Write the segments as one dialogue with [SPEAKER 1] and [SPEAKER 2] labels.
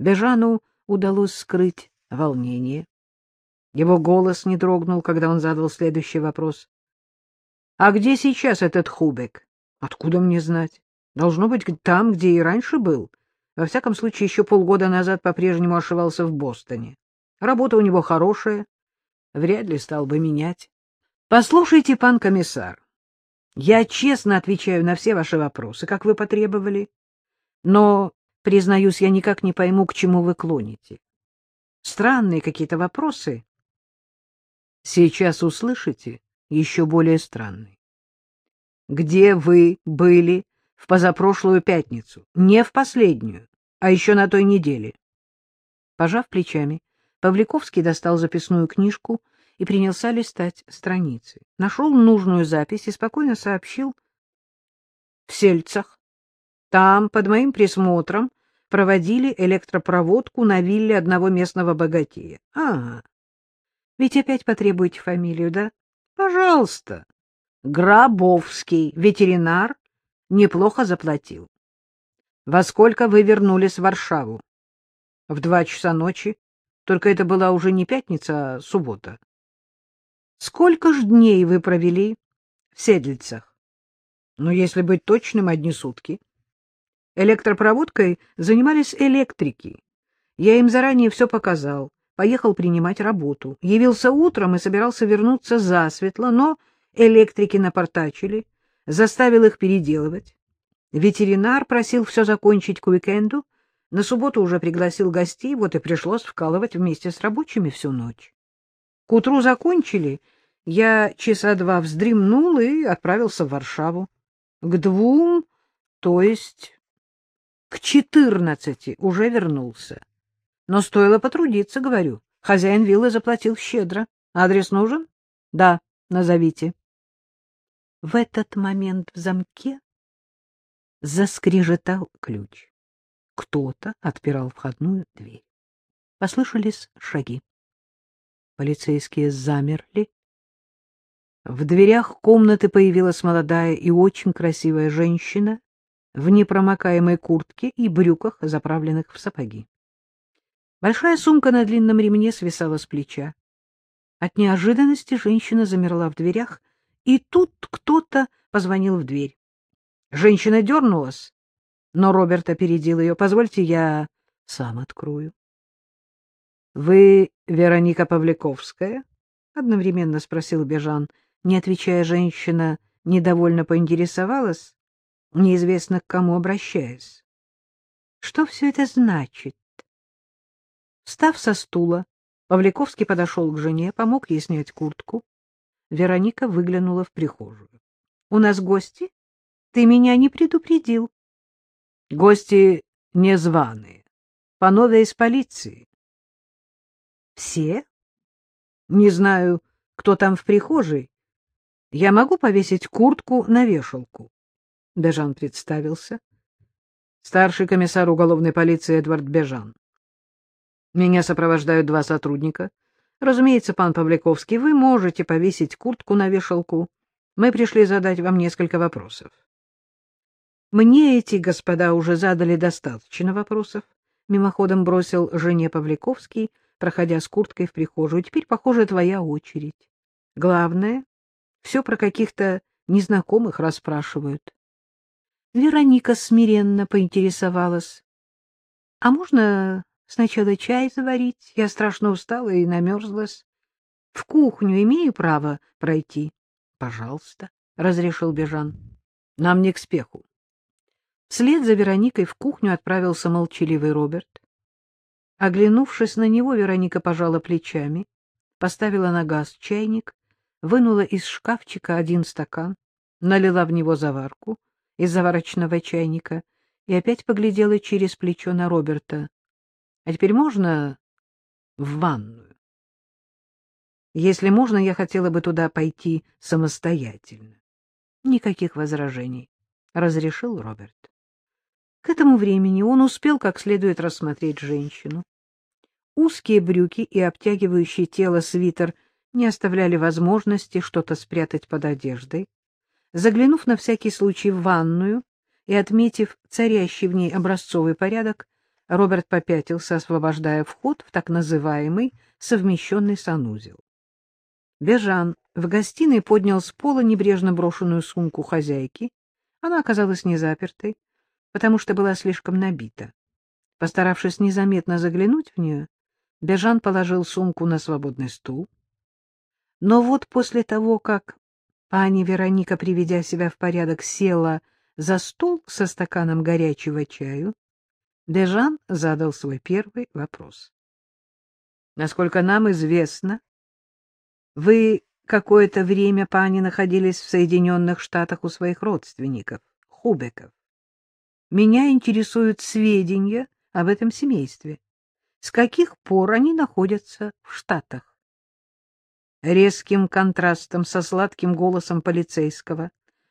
[SPEAKER 1] Бежану удалось скрыть волнение. Его голос не дрогнул, когда он задал следующий вопрос. — А где сейчас этот Хубек? — Откуда мне знать? Должно быть там, где и раньше был. Во всяком случае, еще полгода назад по-прежнему ошивался в Бостоне. Работа у него хорошая, вряд ли стал бы менять. — Послушайте, пан комиссар, я честно отвечаю на все ваши вопросы, как вы потребовали, но, признаюсь, я никак не пойму, к чему вы клоните. Странные какие-то вопросы. Сейчас услышите еще более странный. Где вы были в позапрошлую пятницу? Не в последнюю, а еще на той неделе. Пожав плечами, Павликовский достал записную книжку и принялся листать страницы. Нашел нужную запись и спокойно сообщил. В Сельцах. Там, под моим присмотром, проводили электропроводку на вилле одного местного богатея. Ага. Ведь опять потребуете фамилию, да? Пожалуйста. Грабовский, ветеринар, неплохо заплатил. Во сколько вы вернулись в Варшаву? В два часа ночи. Только это была уже не пятница, а суббота. Сколько ж дней вы провели в Седлицах? Ну, если быть точным, одни сутки. Электропроводкой занимались электрики. Я им заранее все показал. Поехал принимать работу. Явился утром и собирался вернуться засветло, но электрики напортачили, заставил их переделывать. Ветеринар просил все закончить к уикенду, на субботу уже пригласил гостей, вот и пришлось вкалывать вместе с рабочими всю ночь. К утру закончили, я часа два вздремнул и отправился в Варшаву. К двум, то есть к четырнадцати, уже вернулся. Но стоило потрудиться, говорю. Хозяин виллы заплатил щедро. Адрес нужен? Да, назовите. В этот момент в замке заскрежетал ключ. Кто-то отпирал входную дверь. Послышались шаги. Полицейские замерли. В дверях комнаты появилась молодая и очень красивая женщина в непромокаемой куртке и брюках, заправленных в сапоги. Большая сумка на длинном ремне свисала с плеча. От неожиданности женщина замерла в дверях, и тут кто-то позвонил в дверь. Женщина дернулась, но Роберт опередил ее. — Позвольте, я сам открою. — Вы Вероника Павликовская? — одновременно спросил Бежан. Не отвечая, женщина недовольно поинтересовалась, неизвестно к кому обращаясь. — Что все это значит? Встав со стула, Павликовский подошел к жене, помог ей снять куртку. Вероника выглянула в прихожую. — У нас гости? Ты меня не предупредил. — Гости незваные. Панове из полиции. Все? Не знаю, кто там в прихожей. Я могу повесить куртку на вешалку? Бежан представился. Старший комиссар уголовной полиции Эдвард Бежан. Меня сопровождают два сотрудника. Разумеется, пан Павликовский, вы можете повесить куртку на вешалку. Мы пришли задать вам несколько вопросов. Мне эти господа уже задали достаточно вопросов. Мимоходом бросил жене Павликовский, проходя с курткой в прихожую. Теперь, похоже, твоя очередь. Главное, все про каких-то незнакомых расспрашивают. Вероника смиренно поинтересовалась. — А можно сначала чай заварить? Я страшно устала и намерзлась. В кухню имею право пройти? — Пожалуйста, — разрешил Бежан. — Нам не к спеху. Вслед за Вероникой в кухню отправился молчаливый Роберт. Оглянувшись на него, Вероника пожала плечами, поставила на газ чайник, вынула из шкафчика один стакан, налила в него заварку из заварочного чайника и опять поглядела через плечо на Роберта. — А теперь можно в ванную? — Если можно, я хотела бы туда пойти самостоятельно. — Никаких возражений, — разрешил Роберт. К этому времени он успел как следует рассмотреть женщину. Узкие брюки и обтягивающий тело свитер не оставляли возможности что-то спрятать под одеждой. Заглянув на всякий случай в ванную и отметив царящий в ней образцовый порядок, Роберт попятился, освобождая вход в так называемый совмещенный санузел. Бежан в гостиной поднял с пола небрежно брошенную сумку хозяйки. Она оказалась не запертой, потому что была слишком набита. Постаравшись незаметно заглянуть в нее, Бежан положил сумку на свободный стул. Но вот после того, как пани Вероника, приведя себя в порядок, села за стол со стаканом горячего чаю, Дежан задал свой первый вопрос. — Насколько нам известно, вы какое-то время, пани, находились в Соединенных Штатах у своих родственников, Хубеков. Меня интересуют сведения об этом семействе. С каких пор они находятся в Штатах? Резким контрастом со сладким голосом полицейского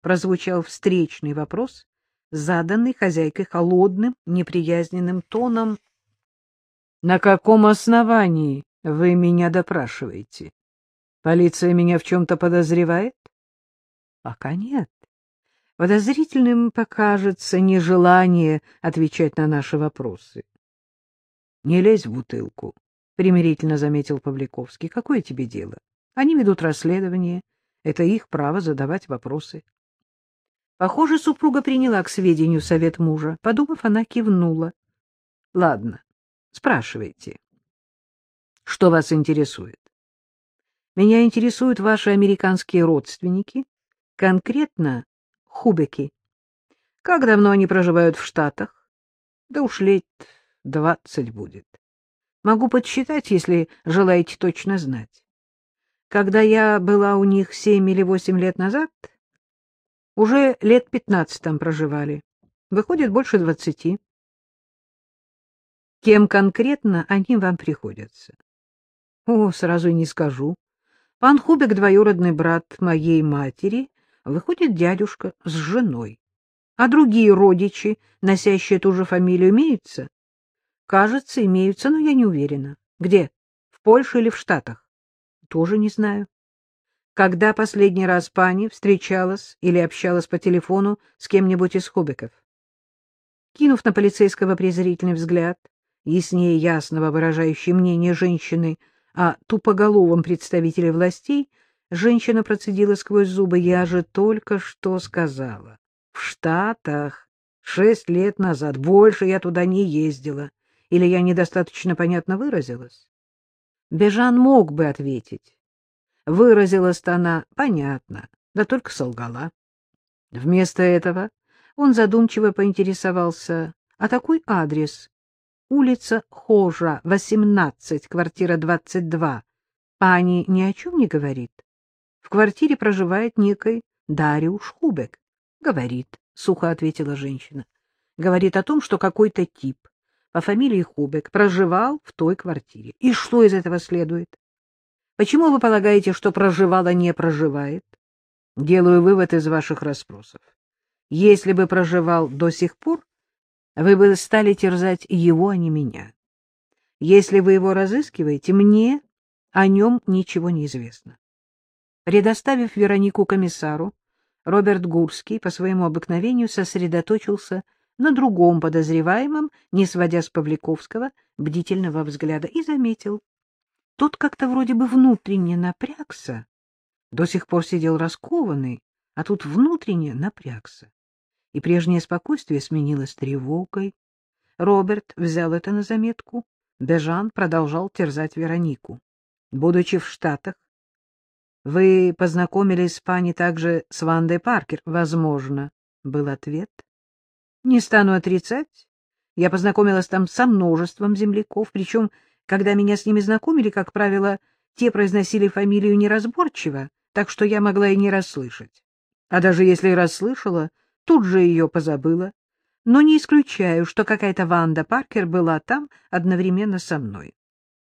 [SPEAKER 1] прозвучал встречный вопрос, заданный хозяйкой холодным, неприязненным тоном. — На каком основании вы меня допрашиваете? Полиция меня в чем-то подозревает? — Пока нет. Подозрительным покажется нежелание отвечать на наши вопросы. — Не лезь в бутылку, — примирительно заметил Павликовский. — Какое тебе дело? Они ведут расследование. Это их право задавать вопросы. Похоже, супруга приняла к сведению совет мужа. Подумав, она кивнула. — Ладно, спрашивайте. Что вас интересует? Меня интересуют ваши американские родственники, конкретно Хубеки. Как давно они проживают в Штатах? Да уж лет двадцать будет. Могу подсчитать, если желаете точно знать. Когда я была у них семь или восемь лет назад, уже лет пятнадцать там проживали. Выходит, больше двадцати. Кем конкретно они вам приходятся? О, сразу и не скажу. Пан Хубик — двоюродный брат моей матери, выходит дядюшка с женой. А другие родичи, носящие ту же фамилию, имеются? Кажется, имеются, но я не уверена. Где? В Польше или в Штатах? Тоже не знаю когда последний раз пани встречалась или общалась по телефону с кем-нибудь из хоббиков. Кинув на полицейского презрительный взгляд, яснее ясного выражающий мнение женщины о тупоголовом представителе властей, женщина процедила сквозь зубы, я же только что сказала. В Штатах шесть лет назад, больше я туда не ездила, или я недостаточно понятно выразилась? Бежан мог бы ответить. Выразилась-то она понятно, да только солгала. Вместо этого он задумчиво поинтересовался, а такой адрес? Улица Хожа, 18, квартира 22. Пани ни о чем не говорит. В квартире проживает некий Дариуш Хубек. Говорит, сухо ответила женщина. Говорит о том, что какой-то тип по фамилии Хубек проживал в той квартире. И что из этого следует? Почему вы полагаете, что проживала не проживает? Делаю вывод из ваших расспросов. Если бы проживал до сих пор, вы бы стали терзать его, а не меня. Если вы его разыскиваете, мне о нем ничего не известно. Предоставив Веронику комиссару, Роберт Гурский по своему обыкновению сосредоточился на другом подозреваемом, не сводя с Павликовского бдительного взгляда, и заметил, тот как-то вроде бы внутренне напрягся, до сих пор сидел раскованный, а тут внутренне напрягся. И прежнее спокойствие сменилось тревогой. Роберт взял это на заметку. Бежан продолжал терзать Веронику. Будучи в Штатах, вы познакомились с пани также с Вандой Паркер? Возможно, был ответ. Не стану отрицать. Я познакомилась там со множеством земляков, причем когда меня с ними знакомили, как правило, те произносили фамилию неразборчиво, так что я могла и не расслышать. А даже если расслышала, тут же ее позабыла. Но не исключаю, что какая-то Ванда Паркер была там одновременно со мной.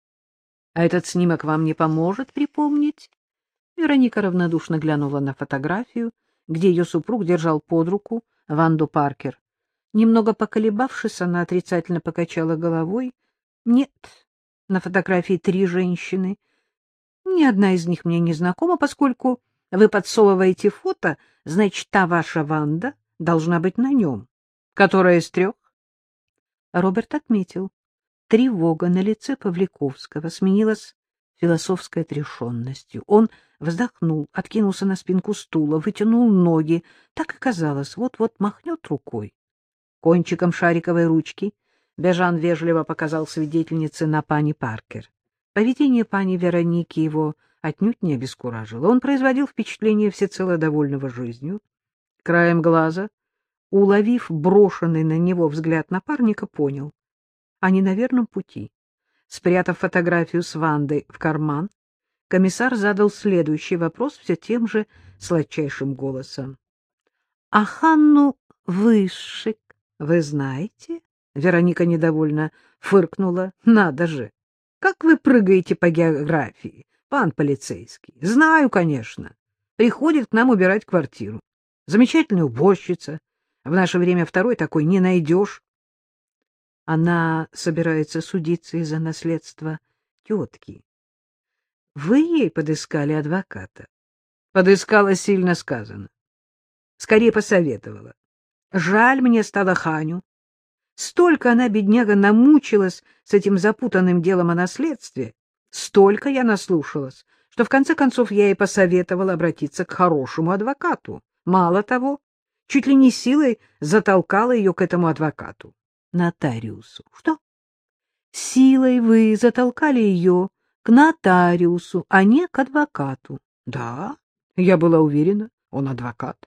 [SPEAKER 1] — А этот снимок вам не поможет припомнить? Вероника равнодушно глянула на фотографию, где ее супруг держал под руку Ванду Паркер. Немного поколебавшись, она отрицательно покачала головой. — Нет, на фотографии три женщины. Ни одна из них мне не знакома, поскольку вы подсовываете фото, значит, та ваша Ванда должна быть на нем. Которая из трех? Роберт отметил. Тревога на лице Павликовского сменилась философской отрешенностью. Он вздохнул, откинулся на спинку стула, вытянул ноги. Так и казалось, вот-вот махнет рукой. Кончиком шариковой ручки Бежан вежливо показал свидетельнице на пани Паркер. Поведение пани Вероники его отнюдь не обескуражило. Он производил впечатление всецело довольного жизнью. Краем глаза, уловив брошенный на него взгляд напарника, понял. Они на верном пути. Спрятав фотографию с Вандой в карман, комиссар задал следующий вопрос все тем же сладчайшим голосом. — А Ханну Высшик вы знаете? Вероника недовольно фыркнула. — Надо же! Как вы прыгаете по географии, пан полицейский? — Знаю, конечно. Приходит к нам убирать квартиру. Замечательная уборщица. В наше время второй такой не найдешь. Она собирается судиться из-за наследства тетки. Вы ей подыскали адвоката? Подыскала сильно сказано. Скорее посоветовала. Жаль мне стало Ханю. Столько она, бедняга, намучилась с этим запутанным делом о наследстве, столько я наслушалась, что в конце концов я ей посоветовала обратиться к хорошему адвокату. Мало того, чуть ли не силой затолкала ее к этому адвокату нотариусу. Что? Силой вы затолкали ее к нотариусу, а не к адвокату. Да, я была уверена, он адвокат.